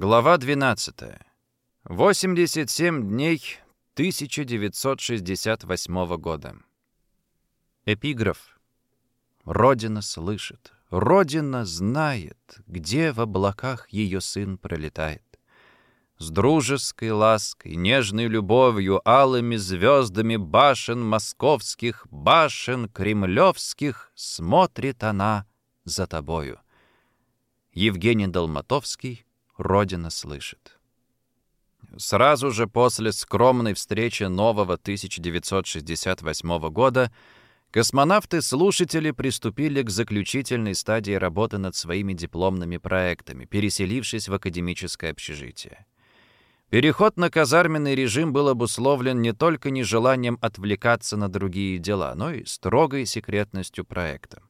Глава 12. 87 дней 1968 года. Эпиграф. Родина слышит, Родина знает, где в облаках ее сын пролетает. С дружеской лаской, нежной любовью, алыми звездами башен московских, башен кремлевских смотрит она за тобою. Евгений Долматовский Родина слышит. Сразу же после скромной встречи нового 1968 года космонавты-слушатели приступили к заключительной стадии работы над своими дипломными проектами, переселившись в академическое общежитие. Переход на казарменный режим был обусловлен не только нежеланием отвлекаться на другие дела, но и строгой секретностью проекта.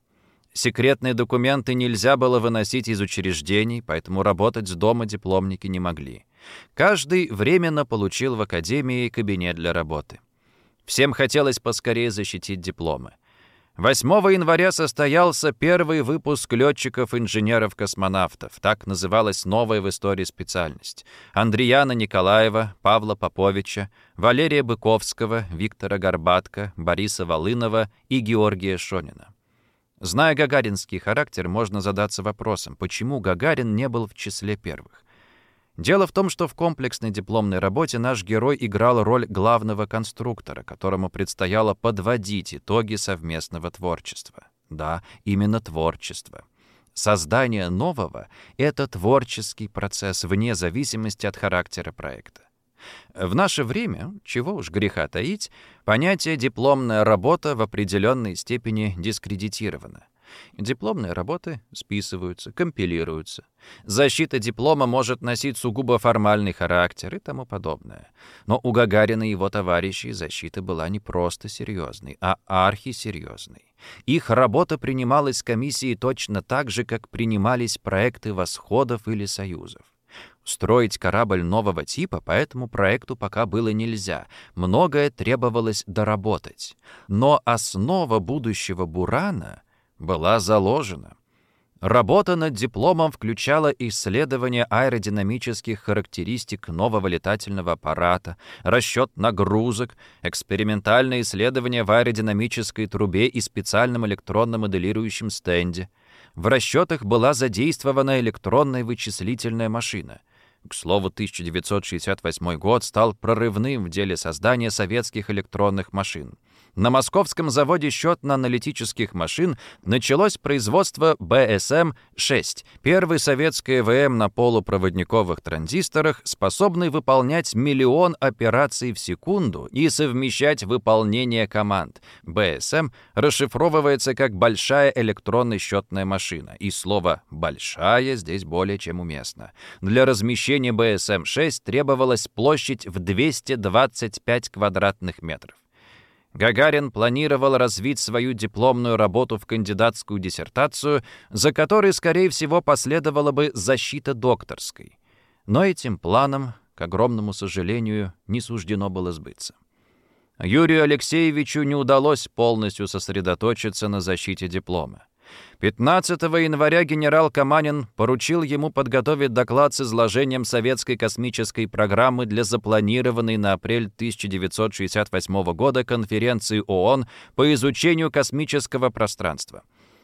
Секретные документы нельзя было выносить из учреждений, поэтому работать с дома дипломники не могли. Каждый временно получил в академии кабинет для работы. Всем хотелось поскорее защитить дипломы. 8 января состоялся первый выпуск летчиков-инженеров-космонавтов. Так называлась новая в истории специальность. Андреяна Николаева, Павла Поповича, Валерия Быковского, Виктора Горбатко, Бориса Волынова и Георгия Шонина. Зная гагаринский характер, можно задаться вопросом, почему Гагарин не был в числе первых. Дело в том, что в комплексной дипломной работе наш герой играл роль главного конструктора, которому предстояло подводить итоги совместного творчества. Да, именно творчество. Создание нового — это творческий процесс вне зависимости от характера проекта. В наше время, чего уж греха таить, понятие «дипломная работа» в определенной степени дискредитировано. Дипломные работы списываются, компилируются. Защита диплома может носить сугубо формальный характер и тому подобное. Но у Гагарина и его товарищей защита была не просто серьезной, а архисерьезной. Их работа принималась комиссией точно так же, как принимались проекты восходов или союзов. Строить корабль нового типа по этому проекту пока было нельзя. Многое требовалось доработать. Но основа будущего «Бурана» была заложена. Работа над дипломом включала исследование аэродинамических характеристик нового летательного аппарата, расчет нагрузок, экспериментальное исследование в аэродинамической трубе и специальном электронно-моделирующем стенде. В расчетах была задействована электронная вычислительная машина. К слову, 1968 год стал прорывным в деле создания советских электронных машин. На московском заводе счетно-аналитических машин началось производство БСМ-6, первый советский ЭВМ на полупроводниковых транзисторах, способный выполнять миллион операций в секунду и совмещать выполнение команд. БСМ расшифровывается как «большая электронная счетная машина», и слово «большая» здесь более чем уместно. Для размещения БСМ-6 требовалась площадь в 225 квадратных метров. Гагарин планировал развить свою дипломную работу в кандидатскую диссертацию, за которой, скорее всего, последовала бы защита докторской. Но этим планом, к огромному сожалению, не суждено было сбыться. Юрию Алексеевичу не удалось полностью сосредоточиться на защите диплома. 15 января генерал Каманин поручил ему подготовить доклад с изложением советской космической программы для запланированной на апрель 1968 года конференции ООН по изучению космического пространства.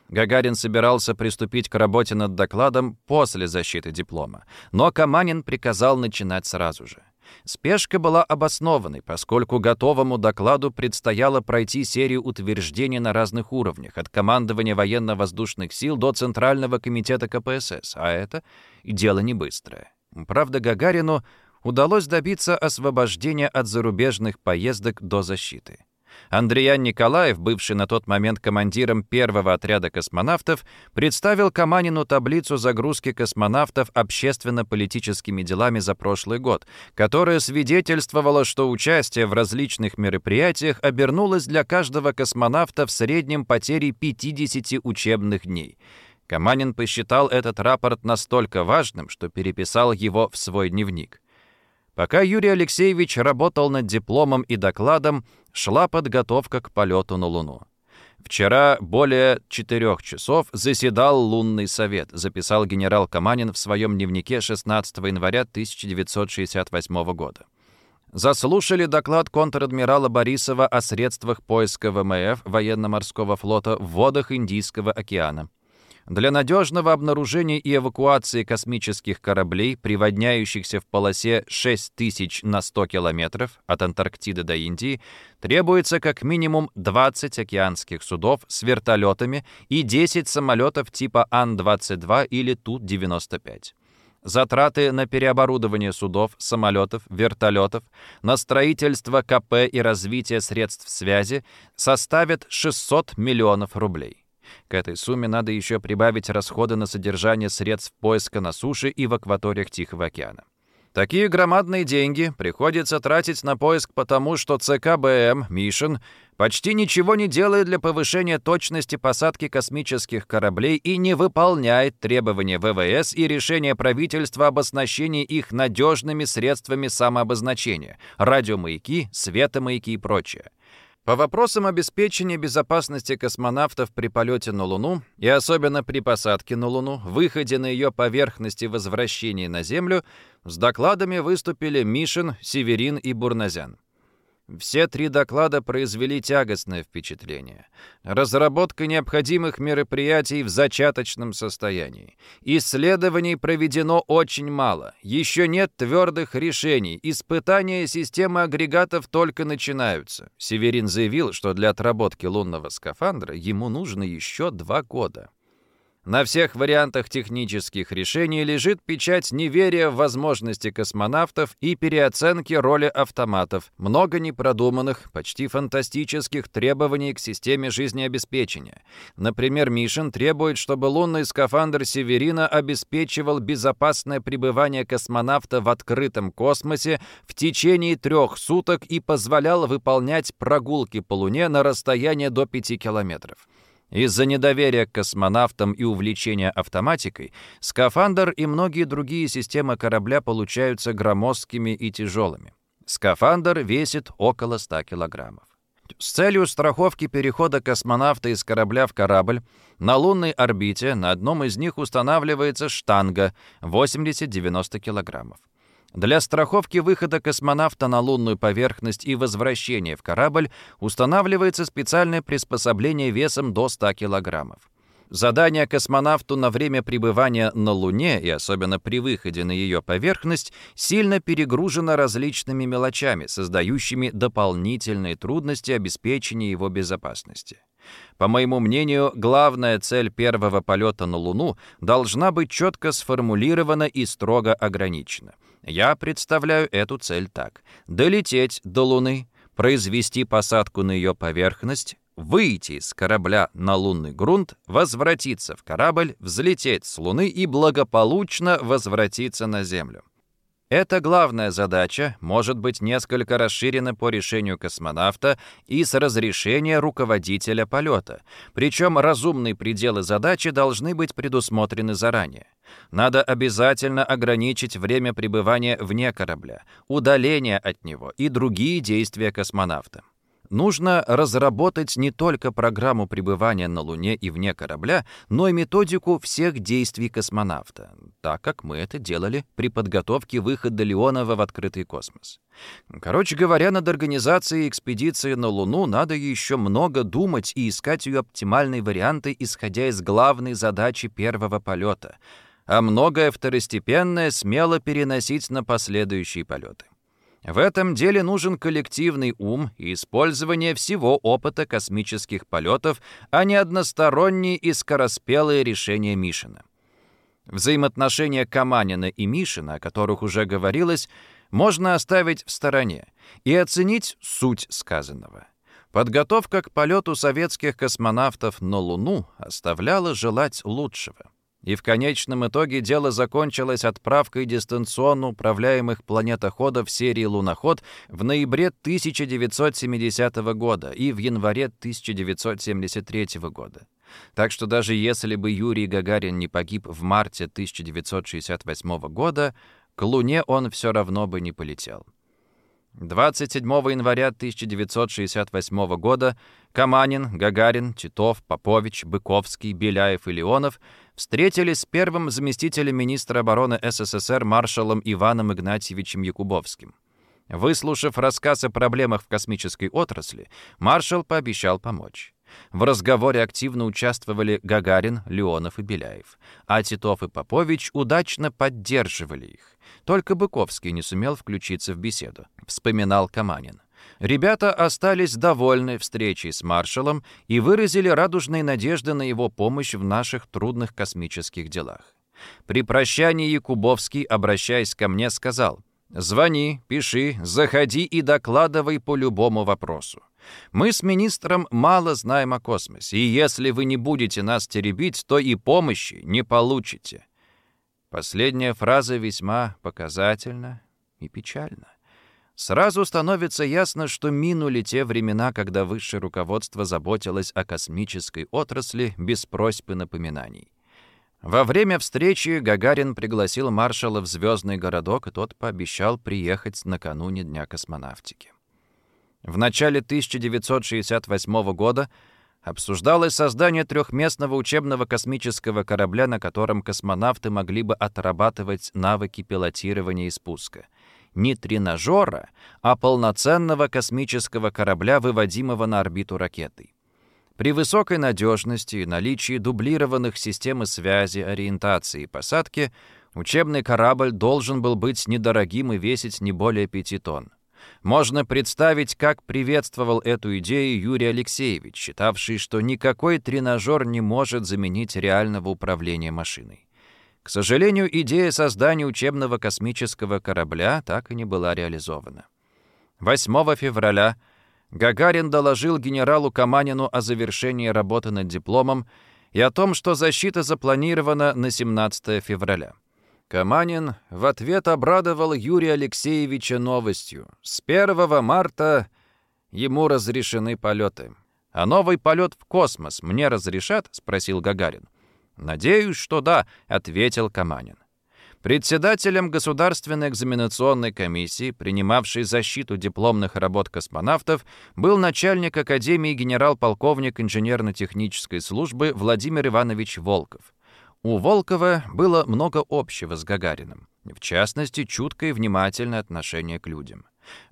Гагарин собирался приступить к работе над докладом после защиты диплома, но Каманин приказал начинать сразу же. Спешка была обоснованной, поскольку готовому докладу предстояло пройти серию утверждений на разных уровнях, от командования военно-воздушных сил до Центрального комитета КПСС, а это дело не быстрое. Правда, Гагарину удалось добиться освобождения от зарубежных поездок до защиты. Андреян Николаев, бывший на тот момент командиром первого отряда космонавтов, представил Каманину таблицу загрузки космонавтов общественно-политическими делами за прошлый год, которая свидетельствовала, что участие в различных мероприятиях обернулось для каждого космонавта в среднем потерей 50 учебных дней. Каманин посчитал этот рапорт настолько важным, что переписал его в свой дневник. Пока Юрий Алексеевич работал над дипломом и докладом, шла подготовка к полету на Луну. Вчера более четырех часов заседал лунный совет, записал генерал Каманин в своем дневнике 16 января 1968 года. Заслушали доклад контр-адмирала Борисова о средствах поиска ВМФ военно-морского флота в водах Индийского океана. Для надежного обнаружения и эвакуации космических кораблей, приводняющихся в полосе 6000 на 100 километров от Антарктиды до Индии, требуется как минимум 20 океанских судов с вертолетами и 10 самолетов типа Ан-22 или Ту-95. Затраты на переоборудование судов, самолетов, вертолетов, на строительство КП и развитие средств связи составят 600 миллионов рублей. К этой сумме надо еще прибавить расходы на содержание средств поиска на суше и в акваториях Тихого океана. Такие громадные деньги приходится тратить на поиск потому, что ЦКБМ «Мишин» почти ничего не делает для повышения точности посадки космических кораблей и не выполняет требования ВВС и решения правительства об оснащении их надежными средствами самообозначения – радиомаяки, светомаяки и прочее. По вопросам обеспечения безопасности космонавтов при полете на Луну, и особенно при посадке на Луну, выходе на ее поверхность и возвращении на Землю, с докладами выступили Мишин, Северин и Бурназян. Все три доклада произвели тягостное впечатление. Разработка необходимых мероприятий в зачаточном состоянии. Исследований проведено очень мало. Еще нет твердых решений. Испытания системы агрегатов только начинаются. Северин заявил, что для отработки лунного скафандра ему нужно еще два года. На всех вариантах технических решений лежит печать неверия в возможности космонавтов и переоценки роли автоматов, много непродуманных, почти фантастических требований к системе жизнеобеспечения. Например, Мишин требует, чтобы лунный скафандр Северина обеспечивал безопасное пребывание космонавта в открытом космосе в течение трех суток и позволял выполнять прогулки по Луне на расстояние до 5 километров. Из-за недоверия к космонавтам и увлечения автоматикой, скафандр и многие другие системы корабля получаются громоздкими и тяжелыми. Скафандр весит около 100 килограммов. С целью страховки перехода космонавта из корабля в корабль на лунной орбите на одном из них устанавливается штанга 80-90 килограммов. Для страховки выхода космонавта на лунную поверхность и возвращения в корабль устанавливается специальное приспособление весом до 100 килограммов. Задание космонавту на время пребывания на Луне, и особенно при выходе на ее поверхность, сильно перегружено различными мелочами, создающими дополнительные трудности обеспечения его безопасности. По моему мнению, главная цель первого полета на Луну должна быть четко сформулирована и строго ограничена. Я представляю эту цель так. Долететь до Луны, произвести посадку на ее поверхность, выйти из корабля на лунный грунт, возвратиться в корабль, взлететь с Луны и благополучно возвратиться на Землю. Эта главная задача может быть несколько расширена по решению космонавта и с разрешения руководителя полета, причем разумные пределы задачи должны быть предусмотрены заранее. Надо обязательно ограничить время пребывания вне корабля, удаление от него и другие действия космонавта. Нужно разработать не только программу пребывания на Луне и вне корабля, но и методику всех действий космонавта, так как мы это делали при подготовке выхода Леонова в открытый космос. Короче говоря, над организацией экспедиции на Луну надо еще много думать и искать ее оптимальные варианты, исходя из главной задачи первого полета, а многое второстепенное смело переносить на последующие полеты. В этом деле нужен коллективный ум и использование всего опыта космических полетов, а не односторонние и скороспелые решения Мишина. Взаимоотношения Каманина и Мишина, о которых уже говорилось, можно оставить в стороне и оценить суть сказанного. Подготовка к полету советских космонавтов на Луну оставляла желать лучшего. И в конечном итоге дело закончилось отправкой дистанционно управляемых планетоходов серии «Луноход» в ноябре 1970 года и в январе 1973 года. Так что даже если бы Юрий Гагарин не погиб в марте 1968 года, к Луне он все равно бы не полетел. 27 января 1968 года Каманин, Гагарин, Титов, Попович, Быковский, Беляев и Леонов встретились с первым заместителем министра обороны СССР маршалом Иваном Игнатьевичем Якубовским. Выслушав рассказ о проблемах в космической отрасли, маршал пообещал помочь. В разговоре активно участвовали Гагарин, Леонов и Беляев, а Титов и Попович удачно поддерживали их. Только Быковский не сумел включиться в беседу, вспоминал Каманин. Ребята остались довольны встречей с маршалом и выразили радужные надежды на его помощь в наших трудных космических делах. При прощании Якубовский, обращаясь ко мне, сказал «Звони, пиши, заходи и докладывай по любому вопросу. Мы с министром мало знаем о космосе, и если вы не будете нас теребить, то и помощи не получите. Последняя фраза весьма показательна и печальна. Сразу становится ясно, что минули те времена, когда высшее руководство заботилось о космической отрасли без просьб и напоминаний. Во время встречи Гагарин пригласил маршала в звездный городок, и тот пообещал приехать накануне Дня космонавтики. В начале 1968 года обсуждалось создание трехместного учебного космического корабля, на котором космонавты могли бы отрабатывать навыки пилотирования и спуска. Не тренажера, а полноценного космического корабля, выводимого на орбиту ракетой. При высокой надежности и наличии дублированных систем связи, ориентации и посадки учебный корабль должен был быть недорогим и весить не более 5 тонн. Можно представить, как приветствовал эту идею Юрий Алексеевич, считавший, что никакой тренажер не может заменить реального управления машиной. К сожалению, идея создания учебного космического корабля так и не была реализована. 8 февраля Гагарин доложил генералу Каманину о завершении работы над дипломом и о том, что защита запланирована на 17 февраля. Каманин в ответ обрадовал Юрия Алексеевича новостью. С 1 марта ему разрешены полеты. «А новый полет в космос мне разрешат?» — спросил Гагарин. «Надеюсь, что да», — ответил Каманин. Председателем Государственной экзаменационной комиссии, принимавшей защиту дипломных работ космонавтов, был начальник Академии генерал-полковник инженерно-технической службы Владимир Иванович Волков. У Волкова было много общего с Гагариным, в частности, чуткое и внимательное отношение к людям.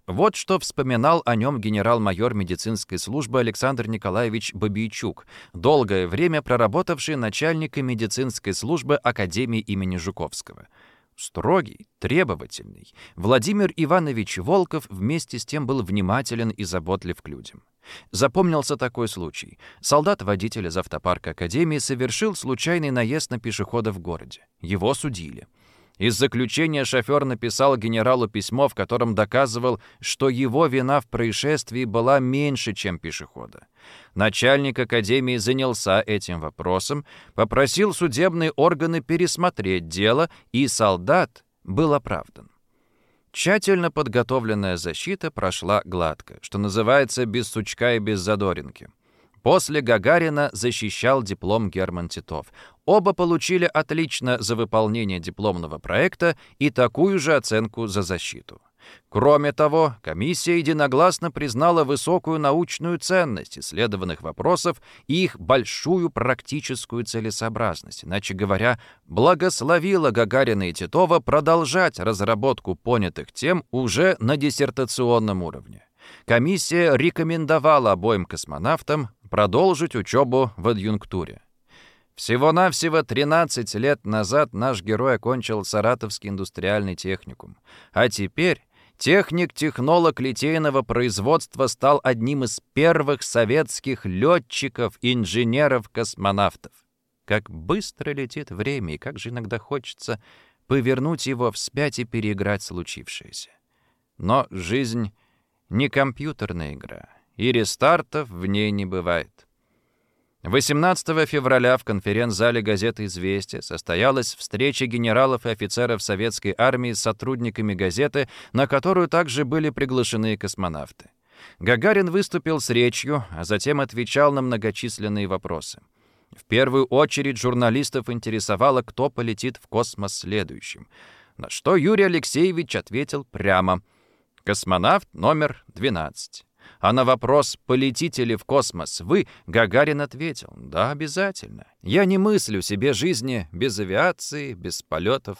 Вот что вспоминал о нем генерал-майор медицинской службы Александр Николаевич Бабийчук, долгое время проработавший начальником медицинской службы Академии имени Жуковского. Строгий, требовательный, Владимир Иванович Волков вместе с тем был внимателен и заботлив к людям. Запомнился такой случай. Солдат-водитель из автопарка Академии совершил случайный наезд на пешехода в городе. Его судили. Из заключения шофер написал генералу письмо, в котором доказывал, что его вина в происшествии была меньше, чем пешехода. Начальник Академии занялся этим вопросом, попросил судебные органы пересмотреть дело, и солдат был оправдан. Тщательно подготовленная защита прошла гладко, что называется без сучка и без задоринки. После Гагарина защищал диплом Герман Титов. Оба получили отлично за выполнение дипломного проекта и такую же оценку за защиту. Кроме того, комиссия единогласно признала высокую научную ценность исследованных вопросов и их большую практическую целесообразность, иначе говоря, благословила Гагарина и Титова продолжать разработку понятых тем уже на диссертационном уровне. Комиссия рекомендовала обоим космонавтам продолжить учебу в адъюнктуре. Всего-навсего 13 лет назад наш герой окончил Саратовский индустриальный техникум. А теперь Техник-технолог литейного производства стал одним из первых советских летчиков, инженеров, космонавтов. Как быстро летит время, и как же иногда хочется повернуть его вспять и переиграть случившееся. Но жизнь не компьютерная игра, и рестартов в ней не бывает. 18 февраля в конференц-зале газеты «Известия» состоялась встреча генералов и офицеров советской армии с сотрудниками газеты, на которую также были приглашены космонавты. Гагарин выступил с речью, а затем отвечал на многочисленные вопросы. В первую очередь журналистов интересовало, кто полетит в космос следующим. На что Юрий Алексеевич ответил прямо Космонавт номер 12. А на вопрос, полетите ли в космос вы, Гагарин ответил, да, обязательно. Я не мыслю себе жизни без авиации, без полетов,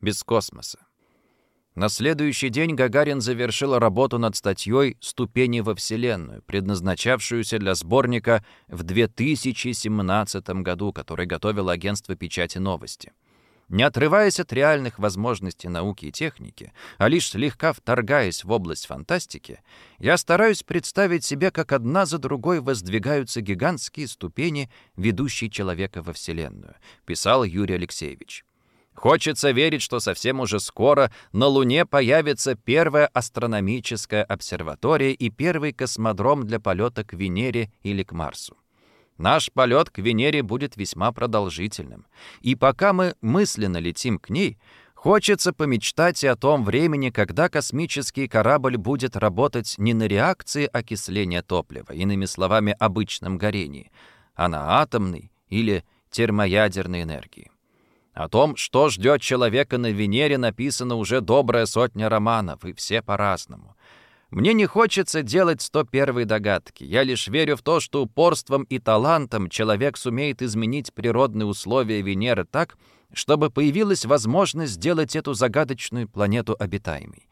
без космоса. На следующий день Гагарин завершил работу над статьей «Ступени во Вселенную», предназначавшуюся для сборника в 2017 году, который готовило агентство печати новости. Не отрываясь от реальных возможностей науки и техники, а лишь слегка вторгаясь в область фантастики, я стараюсь представить себе, как одна за другой воздвигаются гигантские ступени, ведущие человека во Вселенную, писал Юрий Алексеевич. Хочется верить, что совсем уже скоро на Луне появится первая астрономическая обсерватория и первый космодром для полета к Венере или к Марсу. Наш полет к Венере будет весьма продолжительным. И пока мы мысленно летим к ней, хочется помечтать и о том времени, когда космический корабль будет работать не на реакции окисления топлива, иными словами, обычном горении, а на атомной или термоядерной энергии. О том, что ждет человека на Венере, написано уже добрая сотня романов, и все по-разному. Мне не хочется делать 101 догадки. Я лишь верю в то, что упорством и талантом человек сумеет изменить природные условия Венеры так, чтобы появилась возможность сделать эту загадочную планету обитаемой.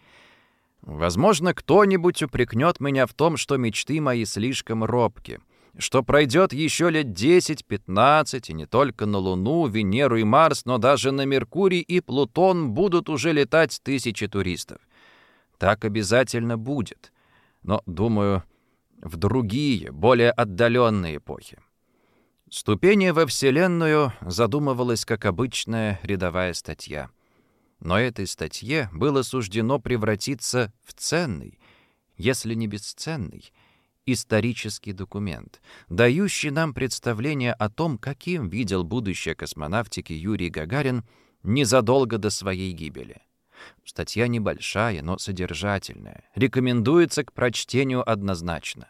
Возможно, кто-нибудь упрекнет меня в том, что мечты мои слишком робки, что пройдет еще лет 10-15, и не только на Луну, Венеру и Марс, но даже на Меркурий и Плутон будут уже летать тысячи туристов. Так обязательно будет. Но, думаю, в другие, более отдаленные эпохи. Ступение во Вселенную задумывалась как обычная рядовая статья. Но этой статье было суждено превратиться в ценный, если не бесценный, исторический документ, дающий нам представление о том, каким видел будущее космонавтики Юрий Гагарин незадолго до своей гибели. Статья небольшая, но содержательная. Рекомендуется к прочтению однозначно.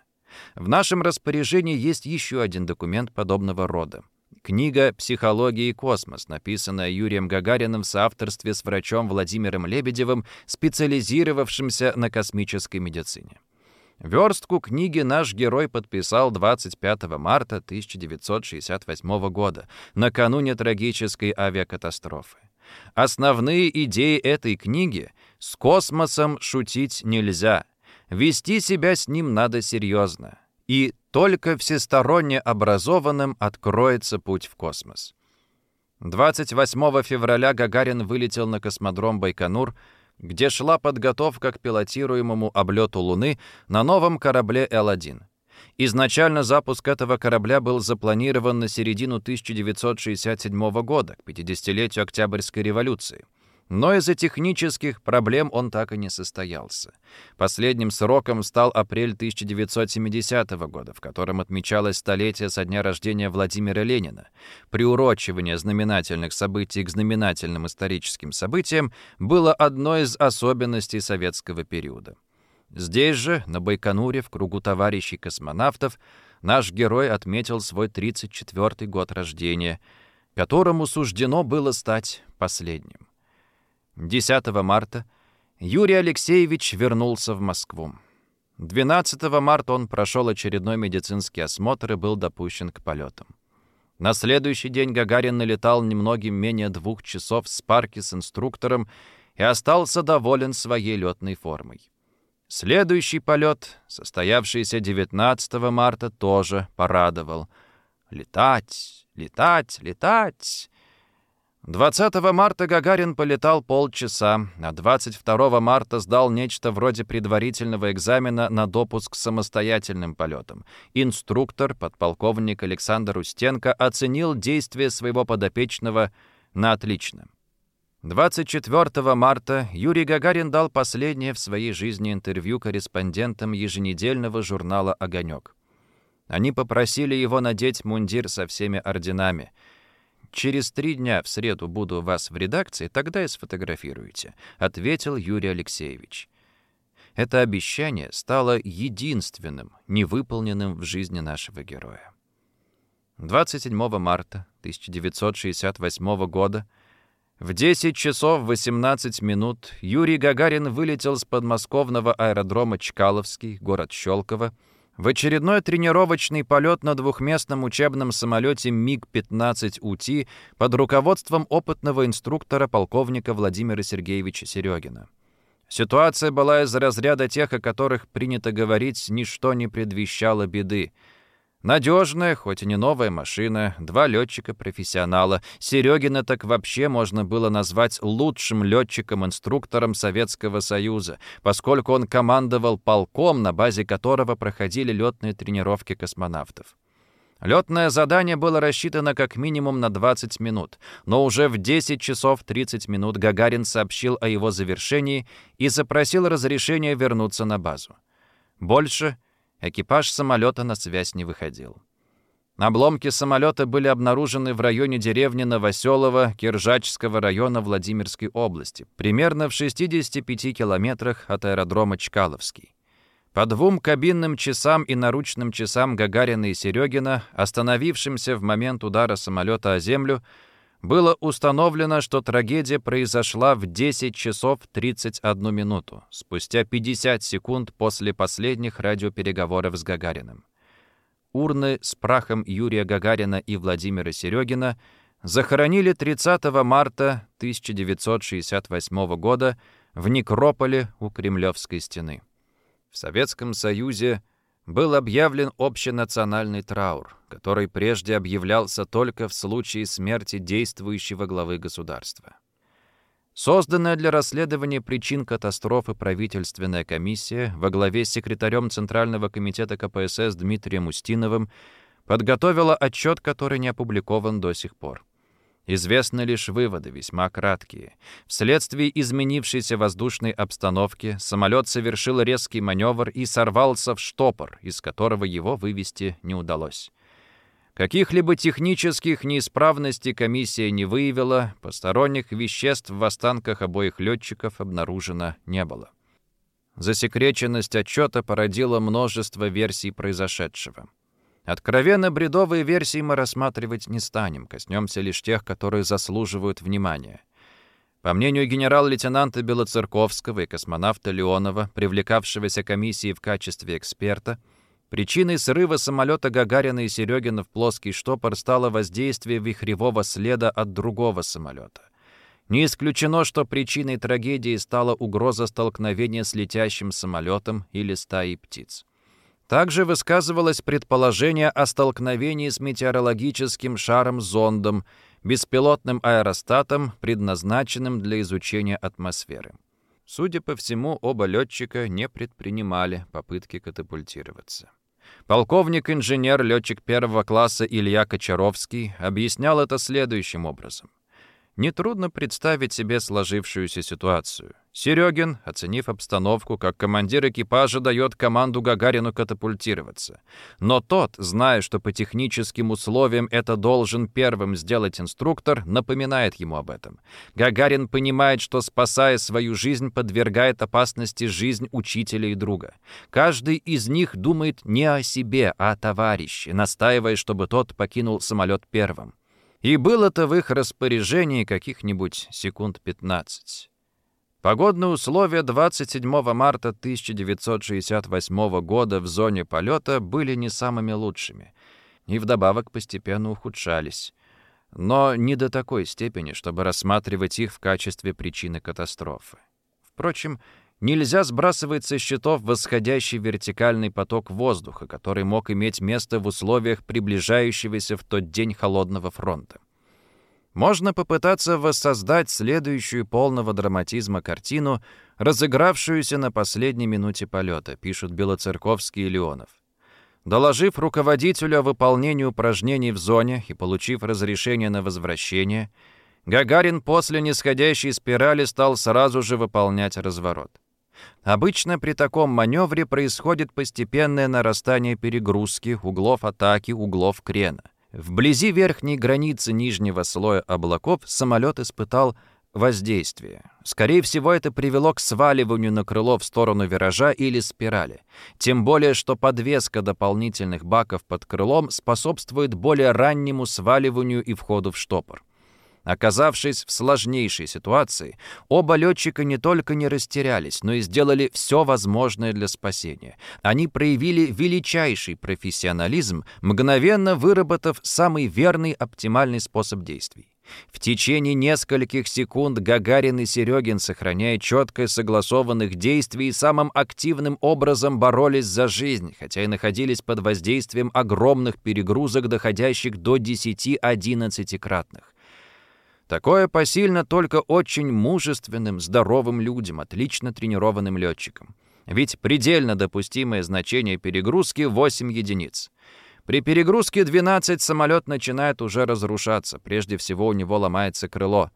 В нашем распоряжении есть еще один документ подобного рода. Книга «Психология и космос», написанная Юрием Гагариным в соавторстве с врачом Владимиром Лебедевым, специализировавшимся на космической медицине. Верстку книги наш герой подписал 25 марта 1968 года, накануне трагической авиакатастрофы. Основные идеи этой книги — с космосом шутить нельзя, вести себя с ним надо серьезно, и только всесторонне образованным откроется путь в космос. 28 февраля Гагарин вылетел на космодром Байконур, где шла подготовка к пилотируемому облету Луны на новом корабле Л-1. Изначально запуск этого корабля был запланирован на середину 1967 года, к 50-летию Октябрьской революции. Но из-за технических проблем он так и не состоялся. Последним сроком стал апрель 1970 года, в котором отмечалось столетие со дня рождения Владимира Ленина. Приурочивание знаменательных событий к знаменательным историческим событиям было одной из особенностей советского периода. Здесь же, на Байконуре, в кругу товарищей космонавтов, наш герой отметил свой 34-й год рождения, которому суждено было стать последним. 10 марта Юрий Алексеевич вернулся в Москву. 12 марта он прошел очередной медицинский осмотр и был допущен к полетам. На следующий день Гагарин налетал немногим менее двух часов с парки с инструктором и остался доволен своей летной формой. Следующий полет, состоявшийся 19 марта, тоже порадовал. Летать, летать, летать. 20 марта Гагарин полетал полчаса, а 22 марта сдал нечто вроде предварительного экзамена на допуск к самостоятельным полетам. Инструктор, подполковник Александр Устенко, оценил действия своего подопечного на отлично. 24 марта Юрий Гагарин дал последнее в своей жизни интервью корреспондентам еженедельного журнала «Огонек». Они попросили его надеть мундир со всеми орденами. «Через три дня в среду буду у вас в редакции, тогда и сфотографируете», — ответил Юрий Алексеевич. Это обещание стало единственным, невыполненным в жизни нашего героя. 27 марта 1968 года В 10 часов 18 минут Юрий Гагарин вылетел с подмосковного аэродрома Чкаловский, город Щелково, в очередной тренировочный полет на двухместном учебном самолете МиГ-15УТ под руководством опытного инструктора полковника Владимира Сергеевича Серегина. Ситуация была из разряда тех, о которых принято говорить, ничто не предвещало беды. Надежная, хоть и не новая машина, два летчика-профессионала. Серегина так вообще можно было назвать лучшим летчиком-инструктором Советского Союза, поскольку он командовал полком, на базе которого проходили летные тренировки космонавтов. Летное задание было рассчитано как минимум на 20 минут, но уже в 10 часов 30 минут Гагарин сообщил о его завершении и запросил разрешения вернуться на базу. Больше Экипаж самолета на связь не выходил. Обломки самолета были обнаружены в районе деревни Новоселово Киржачского района Владимирской области, примерно в 65 километрах от аэродрома Чкаловский. По двум кабинным часам и наручным часам Гагарина и Серегина, остановившимся в момент удара самолета о землю, было установлено, что трагедия произошла в 10 часов 31 минуту, спустя 50 секунд после последних радиопереговоров с Гагариным. Урны с прахом Юрия Гагарина и Владимира Серегина захоронили 30 марта 1968 года в некрополе у Кремлевской стены. В Советском Союзе был объявлен общенациональный траур, который прежде объявлялся только в случае смерти действующего главы государства. Созданная для расследования причин катастрофы правительственная комиссия во главе с секретарем Центрального комитета КПСС Дмитрием Устиновым подготовила отчет, который не опубликован до сих пор. Известны лишь выводы, весьма краткие. Вследствие изменившейся воздушной обстановки самолет совершил резкий маневр и сорвался в штопор, из которого его вывести не удалось. Каких-либо технических неисправностей комиссия не выявила, посторонних веществ в останках обоих летчиков обнаружено не было. Засекреченность отчета породила множество версий произошедшего. Откровенно бредовые версии мы рассматривать не станем, коснемся лишь тех, которые заслуживают внимания. По мнению генерал-лейтенанта Белоцерковского и космонавта Леонова, привлекавшегося комиссией в качестве эксперта, причиной срыва самолета Гагарина и Серегина в плоский штопор стало воздействие вихревого следа от другого самолета. Не исключено, что причиной трагедии стала угроза столкновения с летящим самолетом или стаей птиц. Также высказывалось предположение о столкновении с метеорологическим шаром-зондом, беспилотным аэростатом, предназначенным для изучения атмосферы. Судя по всему, оба летчика не предпринимали попытки катапультироваться. Полковник-инженер, летчик первого класса Илья Кочаровский объяснял это следующим образом. Нетрудно представить себе сложившуюся ситуацию. Серегин, оценив обстановку, как командир экипажа дает команду Гагарину катапультироваться. Но тот, зная, что по техническим условиям это должен первым сделать инструктор, напоминает ему об этом. Гагарин понимает, что, спасая свою жизнь, подвергает опасности жизнь учителя и друга. Каждый из них думает не о себе, а о товарище, настаивая, чтобы тот покинул самолет первым. И было-то в их распоряжении каких-нибудь секунд 15. Погодные условия 27 марта 1968 года в зоне полета были не самыми лучшими и вдобавок постепенно ухудшались. Но не до такой степени, чтобы рассматривать их в качестве причины катастрофы. Впрочем, Нельзя сбрасывать со счетов восходящий вертикальный поток воздуха, который мог иметь место в условиях приближающегося в тот день холодного фронта. Можно попытаться воссоздать следующую полного драматизма картину, разыгравшуюся на последней минуте полета, пишут Белоцерковский и Леонов. Доложив руководителю о выполнении упражнений в зоне и получив разрешение на возвращение, Гагарин после нисходящей спирали стал сразу же выполнять разворот. Обычно при таком маневре происходит постепенное нарастание перегрузки, углов атаки, углов крена. Вблизи верхней границы нижнего слоя облаков самолет испытал воздействие. Скорее всего, это привело к сваливанию на крыло в сторону виража или спирали. Тем более, что подвеска дополнительных баков под крылом способствует более раннему сваливанию и входу в штопор. Оказавшись в сложнейшей ситуации, оба летчика не только не растерялись, но и сделали все возможное для спасения. Они проявили величайший профессионализм, мгновенно выработав самый верный оптимальный способ действий. В течение нескольких секунд Гагарин и Серегин, сохраняя четко согласованных действий, самым активным образом боролись за жизнь, хотя и находились под воздействием огромных перегрузок, доходящих до 10-11-кратных. Такое посильно только очень мужественным, здоровым людям, отлично тренированным летчикам. Ведь предельно допустимое значение перегрузки — 8 единиц. При перегрузке 12 самолет начинает уже разрушаться. Прежде всего у него ломается крыло.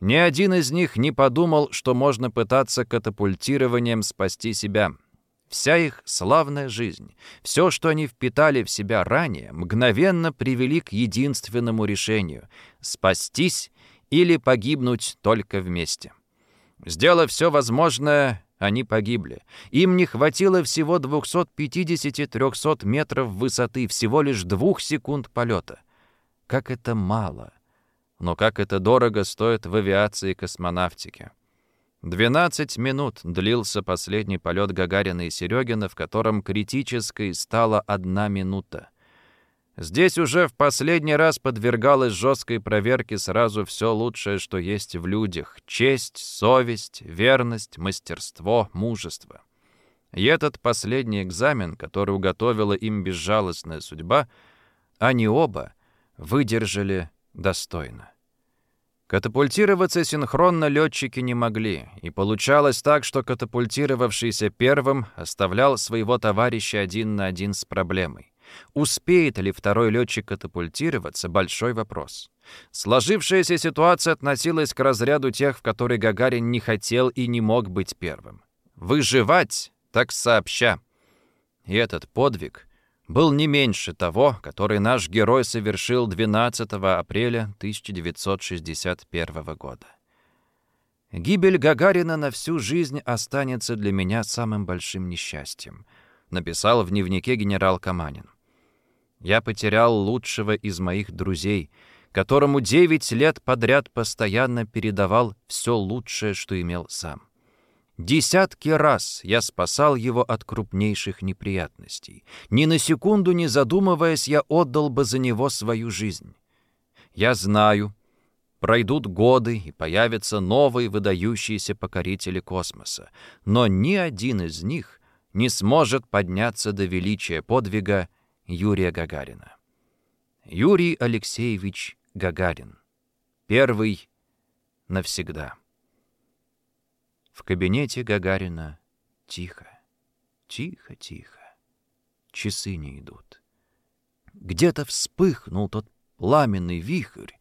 Ни один из них не подумал, что можно пытаться катапультированием спасти себя. Вся их славная жизнь, все, что они впитали в себя ранее, мгновенно привели к единственному решению — спастись или погибнуть только вместе. Сделав все возможное, они погибли. Им не хватило всего 250-300 метров высоты, всего лишь двух секунд полета. Как это мало. Но как это дорого стоит в авиации и космонавтике. 12 минут длился последний полет Гагарина и Серегина, в котором критической стала одна минута. Здесь уже в последний раз подвергалось жесткой проверке сразу все лучшее, что есть в людях — честь, совесть, верность, мастерство, мужество. И этот последний экзамен, который уготовила им безжалостная судьба, они оба выдержали достойно. Катапультироваться синхронно летчики не могли, и получалось так, что катапультировавшийся первым оставлял своего товарища один на один с проблемой. Успеет ли второй летчик катапультироваться – большой вопрос. Сложившаяся ситуация относилась к разряду тех, в которой Гагарин не хотел и не мог быть первым. Выживать так сообща. И этот подвиг был не меньше того, который наш герой совершил 12 апреля 1961 года. Гибель Гагарина на всю жизнь останется для меня самым большим несчастьем, написал в дневнике генерал Каманин. Я потерял лучшего из моих друзей, которому девять лет подряд постоянно передавал все лучшее, что имел сам. Десятки раз я спасал его от крупнейших неприятностей. Ни на секунду не задумываясь, я отдал бы за него свою жизнь. Я знаю, пройдут годы и появятся новые выдающиеся покорители космоса, но ни один из них не сможет подняться до величия подвига Юрия Гагарина. Юрий Алексеевич Гагарин. Первый навсегда. В кабинете Гагарина тихо, тихо, тихо. Часы не идут. Где-то вспыхнул тот пламенный вихрь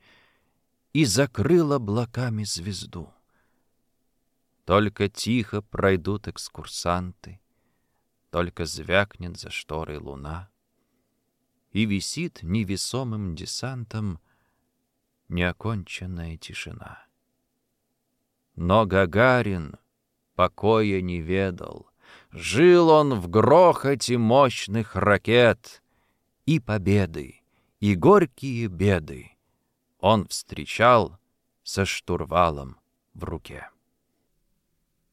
и закрыл облаками звезду. Только тихо пройдут экскурсанты, только звякнет за шторой луна и висит невесомым десантом неоконченная тишина. Но Гагарин покоя не ведал. Жил он в грохоте мощных ракет. И победы, и горькие беды он встречал со штурвалом в руке.